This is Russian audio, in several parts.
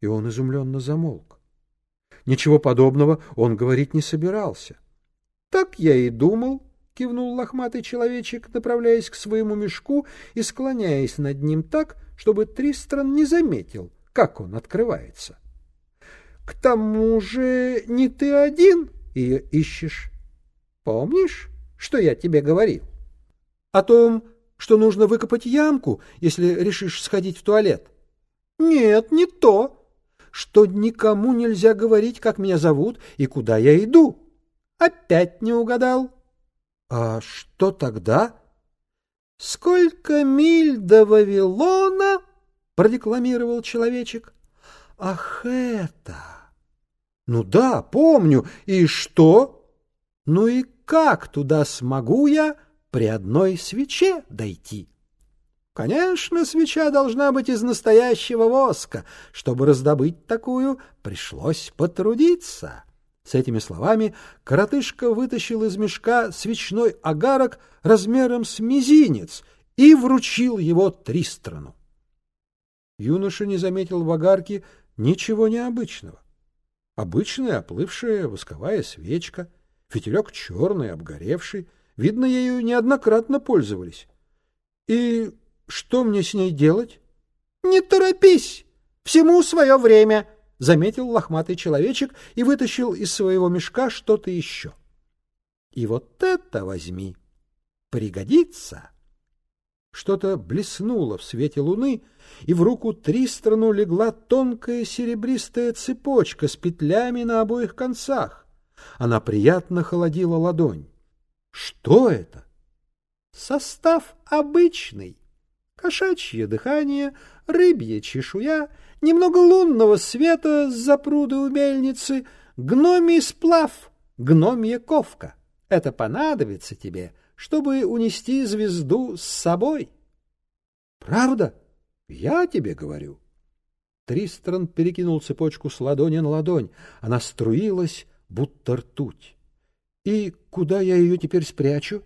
И он изумленно замолк. Ничего подобного он говорить не собирался. — Так я и думал, — кивнул лохматый человечек, направляясь к своему мешку и склоняясь над ним так, чтобы Тристран не заметил, как он открывается. — К тому же не ты один ее ищешь. Помнишь, что я тебе говорил? О том, что нужно выкопать ямку, если решишь сходить в туалет. Нет, не то. Что никому нельзя говорить, как меня зовут и куда я иду. Опять не угадал. А что тогда? Сколько миль до Вавилона? Продекламировал человечек. Ах, это... Ну да, помню. И что? Ну и как туда смогу я при одной свече дойти? Конечно, свеча должна быть из настоящего воска. Чтобы раздобыть такую, пришлось потрудиться. С этими словами коротышка вытащил из мешка свечной агарок размером с мизинец и вручил его Тристрану. Юноша не заметил в агарке ничего необычного. Обычная оплывшая восковая свечка, фитилек черный, обгоревший. Видно, ею неоднократно пользовались. И что мне с ней делать? — Не торопись! Всему свое время! — заметил лохматый человечек и вытащил из своего мешка что-то еще. — И вот это возьми! Пригодится! Что-то блеснуло в свете луны, и в руку Тристрану легла тонкая серебристая цепочка с петлями на обоих концах. Она приятно холодила ладонь. Что это? Состав обычный. Кошачье дыхание, рыбья чешуя, немного лунного света с запруды у мельницы, гномий сплав, гномья ковка. Это понадобится тебе, чтобы унести звезду с собой. — Правда? — я тебе говорю. Тристран перекинул цепочку с ладони на ладонь. Она струилась, будто ртуть. И куда я ее теперь спрячу?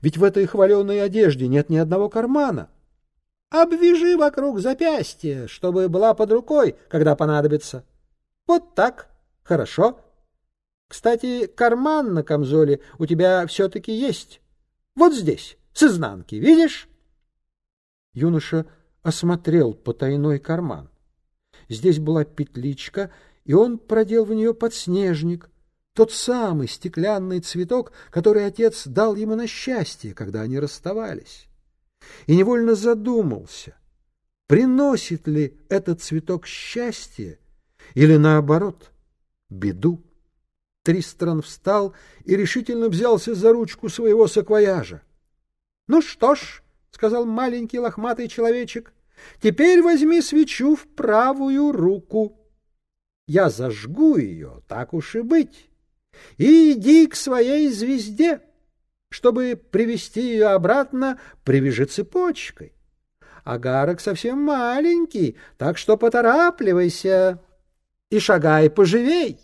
Ведь в этой хваленой одежде нет ни одного кармана. Обвяжи вокруг запястья, чтобы была под рукой, когда понадобится. Вот так. Хорошо. Кстати, карман на камзоле у тебя все-таки есть. Вот здесь, с изнанки, видишь? Юноша осмотрел потайной карман. Здесь была петличка, и он продел в нее подснежник, тот самый стеклянный цветок, который отец дал ему на счастье, когда они расставались. И невольно задумался, приносит ли этот цветок счастье или, наоборот, беду. Тристран встал и решительно взялся за ручку своего саквояжа. — Ну что ж, — сказал маленький лохматый человечек, Теперь возьми свечу в правую руку. Я зажгу ее, так уж и быть, и иди к своей звезде. Чтобы привести ее обратно, привяжи цепочкой. Агарок совсем маленький, так что поторапливайся и шагай поживей.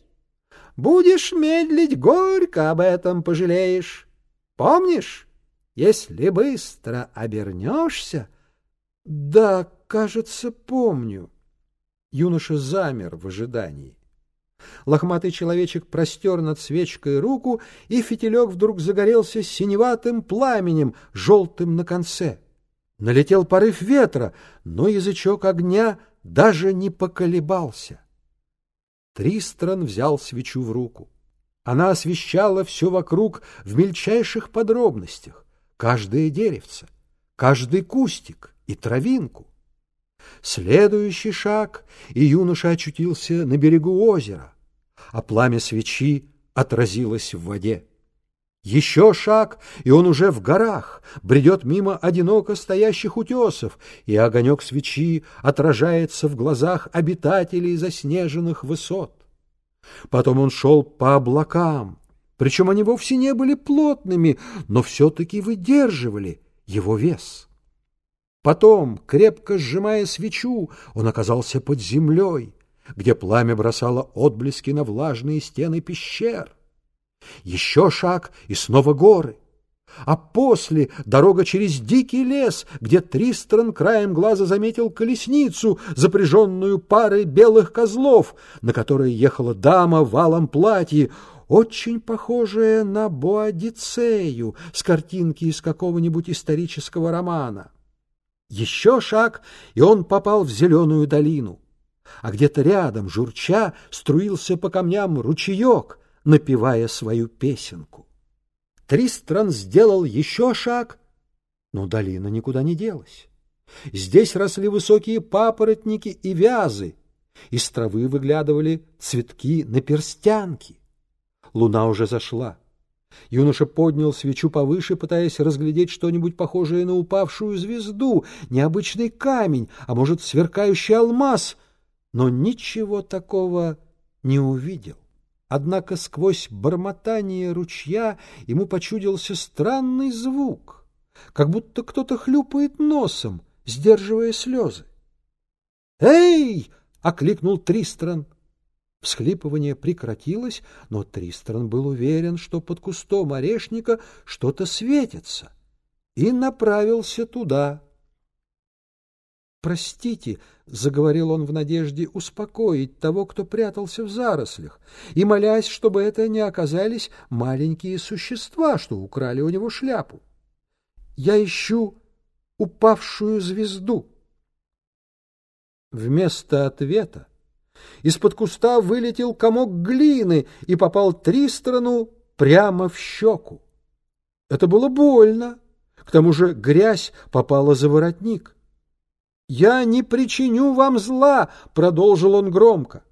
Будешь медлить, горько об этом пожалеешь. Помнишь, если быстро обернешься, да, кажется, помню. Юноша замер в ожидании. Лохматый человечек простер над свечкой руку, и фитилек вдруг загорелся синеватым пламенем, желтым на конце. Налетел порыв ветра, но язычок огня даже не поколебался. Тристран взял свечу в руку. Она освещала все вокруг в мельчайших подробностях, каждое деревце, каждый кустик и травинку. Следующий шаг, и юноша очутился на берегу озера, а пламя свечи отразилось в воде. Еще шаг, и он уже в горах, бредет мимо одиноко стоящих утесов, и огонек свечи отражается в глазах обитателей заснеженных высот. Потом он шел по облакам, причем они вовсе не были плотными, но все-таки выдерживали его вес. Потом, крепко сжимая свечу, он оказался под землей, где пламя бросало отблески на влажные стены пещер. Еще шаг, и снова горы. а после дорога через дикий лес, где Тристран краем глаза заметил колесницу, запряженную парой белых козлов, на которой ехала дама в алом платье, очень похожая на Боадицею с картинки из какого-нибудь исторического романа. Еще шаг, и он попал в зеленую долину. А где-то рядом, журча, струился по камням ручеек, напевая свою песенку. Тристран сделал еще шаг, но долина никуда не делась. Здесь росли высокие папоротники и вязы, из травы выглядывали цветки на перстянки. Луна уже зашла. Юноша поднял свечу повыше, пытаясь разглядеть что-нибудь похожее на упавшую звезду, необычный камень, а может, сверкающий алмаз, но ничего такого не увидел. Однако сквозь бормотание ручья ему почудился странный звук, как будто кто-то хлюпает носом, сдерживая слезы. «Эй!» — окликнул Тристран. Всхлипывание прекратилось, но Тристран был уверен, что под кустом орешника что-то светится, и направился туда. «Простите», — заговорил он в надежде успокоить того, кто прятался в зарослях, и молясь, чтобы это не оказались маленькие существа, что украли у него шляпу. «Я ищу упавшую звезду». Вместо ответа из-под куста вылетел комок глины и попал Тристрану прямо в щеку. Это было больно. К тому же грязь попала за воротник. «Я не причиню вам зла!» — продолжил он громко.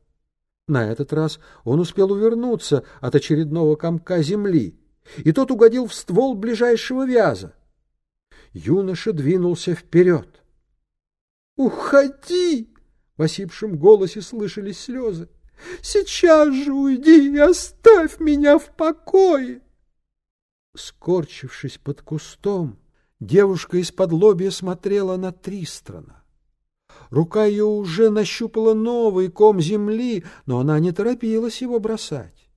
На этот раз он успел увернуться от очередного комка земли, и тот угодил в ствол ближайшего вяза. Юноша двинулся вперед. «Уходи!» — в осипшем голосе слышались слезы. «Сейчас же уйди и оставь меня в покое!» Скорчившись под кустом, девушка из-под лобья смотрела на Тристрана. Рука ее уже нащупала новый ком земли, но она не торопилась его бросать.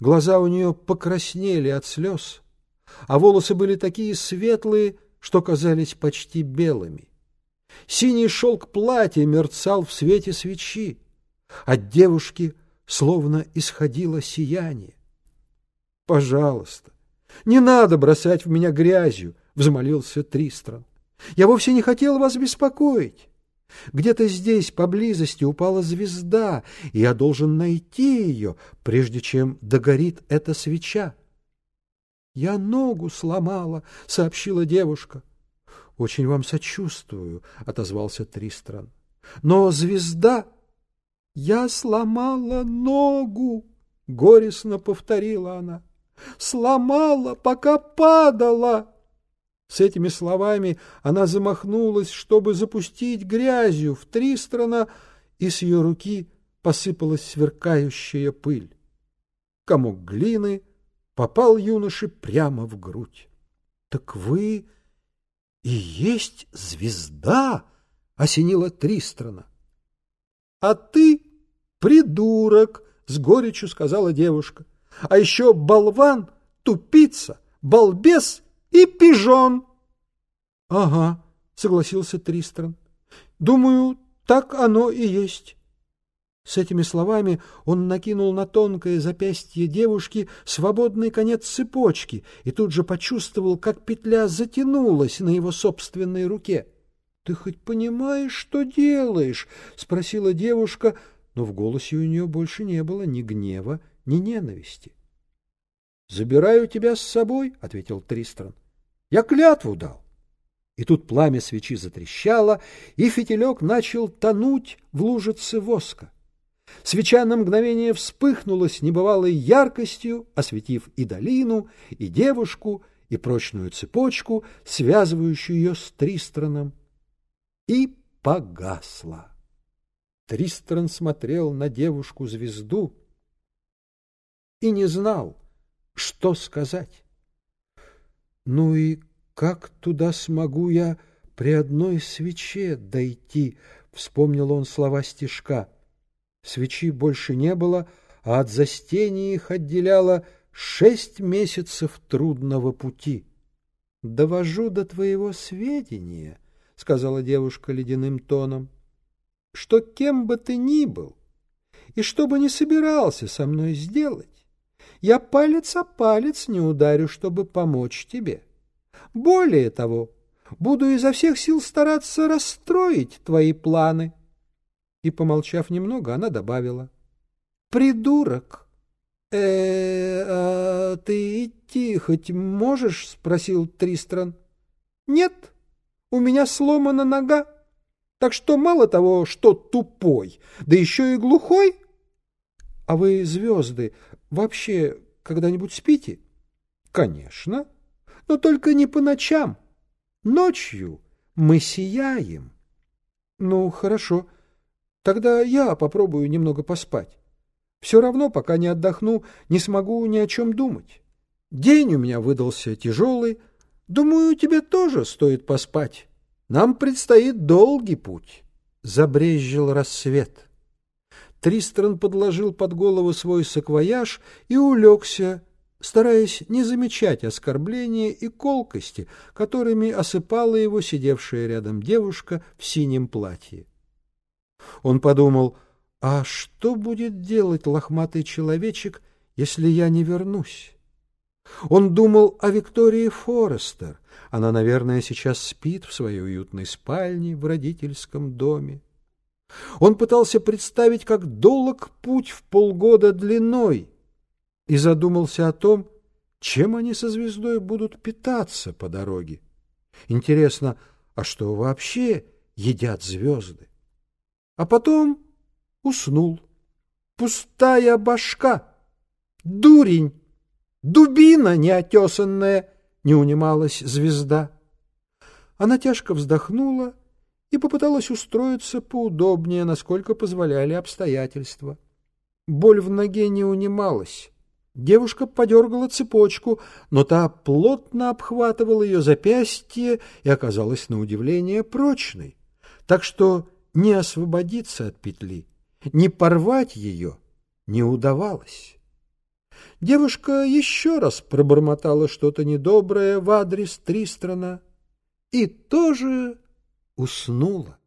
Глаза у нее покраснели от слез, а волосы были такие светлые, что казались почти белыми. Синий шелк платья мерцал в свете свечи. От девушки словно исходило сияние. — Пожалуйста, не надо бросать в меня грязью, — взмолился Тристран. — Я вовсе не хотел вас беспокоить. Где-то здесь, поблизости, упала звезда, и я должен найти ее, прежде чем догорит эта свеча. — Я ногу сломала, — сообщила девушка. — Очень вам сочувствую, — отозвался Тристран. — Но звезда... — Я сломала ногу, — горестно повторила она. — Сломала, пока падала. С этими словами она замахнулась, чтобы запустить грязью в Тристрана, и с ее руки посыпалась сверкающая пыль. Комок глины попал юноше прямо в грудь. — Так вы и есть звезда! — осенила Тристрана. — А ты придурок! — с горечью сказала девушка. — А еще болван, тупица, балбес — и пижон. — Ага, — согласился Тристран. — Думаю, так оно и есть. С этими словами он накинул на тонкое запястье девушки свободный конец цепочки и тут же почувствовал, как петля затянулась на его собственной руке. — Ты хоть понимаешь, что делаешь? — спросила девушка, но в голосе у нее больше не было ни гнева, ни ненависти. — Забираю тебя с собой, — ответил Тристран. Я клятву дал. И тут пламя свечи затрещало, и фитилек начал тонуть в лужице воска. Свеча на мгновение вспыхнула с небывалой яркостью, осветив и долину, и девушку, и прочную цепочку, связывающую ее с Тристраном, и погасла. Тристран смотрел на девушку-звезду и не знал, что сказать. Ну и как туда смогу я при одной свече дойти? Вспомнил он слова стишка. Свечи больше не было, а от застения их отделяло шесть месяцев трудного пути. — Довожу до твоего сведения, — сказала девушка ледяным тоном, — что кем бы ты ни был и что бы ни собирался со мной сделать, я палец о палец не ударю, чтобы помочь тебе. Более того, буду изо всех сил стараться расстроить твои планы. И, помолчав немного, она добавила. — Придурок! — Э, а ты идти хоть можешь? — спросил Тристран. — Нет, у меня сломана нога. Так что мало того, что тупой, да еще и глухой. — А вы, звезды, вообще когда-нибудь спите? — Конечно, но только не по ночам. Ночью мы сияем. — Ну, хорошо, тогда я попробую немного поспать. Все равно, пока не отдохну, не смогу ни о чем думать. День у меня выдался тяжелый. Думаю, тебе тоже стоит поспать. Нам предстоит долгий путь. Забрезжил рассвет. Тристран подложил под голову свой саквояж и улегся, стараясь не замечать оскорбления и колкости, которыми осыпала его сидевшая рядом девушка в синем платье. Он подумал — а что будет делать лохматый человечек, если я не вернусь? Он думал о Виктории Форестер. Она, наверное, сейчас спит в своей уютной спальне в родительском доме. Он пытался представить, как долг путь в полгода длиной, и задумался о том, чем они со звездой будут питаться по дороге. Интересно, а что вообще едят звезды? А потом уснул. Пустая башка! Дурень! Дубина неотесанная! Не унималась звезда. Она тяжко вздохнула и попыталась устроиться поудобнее, насколько позволяли обстоятельства. Боль в ноге не унималась. Девушка подергала цепочку, но та плотно обхватывала ее запястье и оказалась на удивление прочной, так что не освободиться от петли не порвать ее не удавалось. Девушка еще раз пробормотала что-то недоброе в адрес Тристрана и тоже уснула.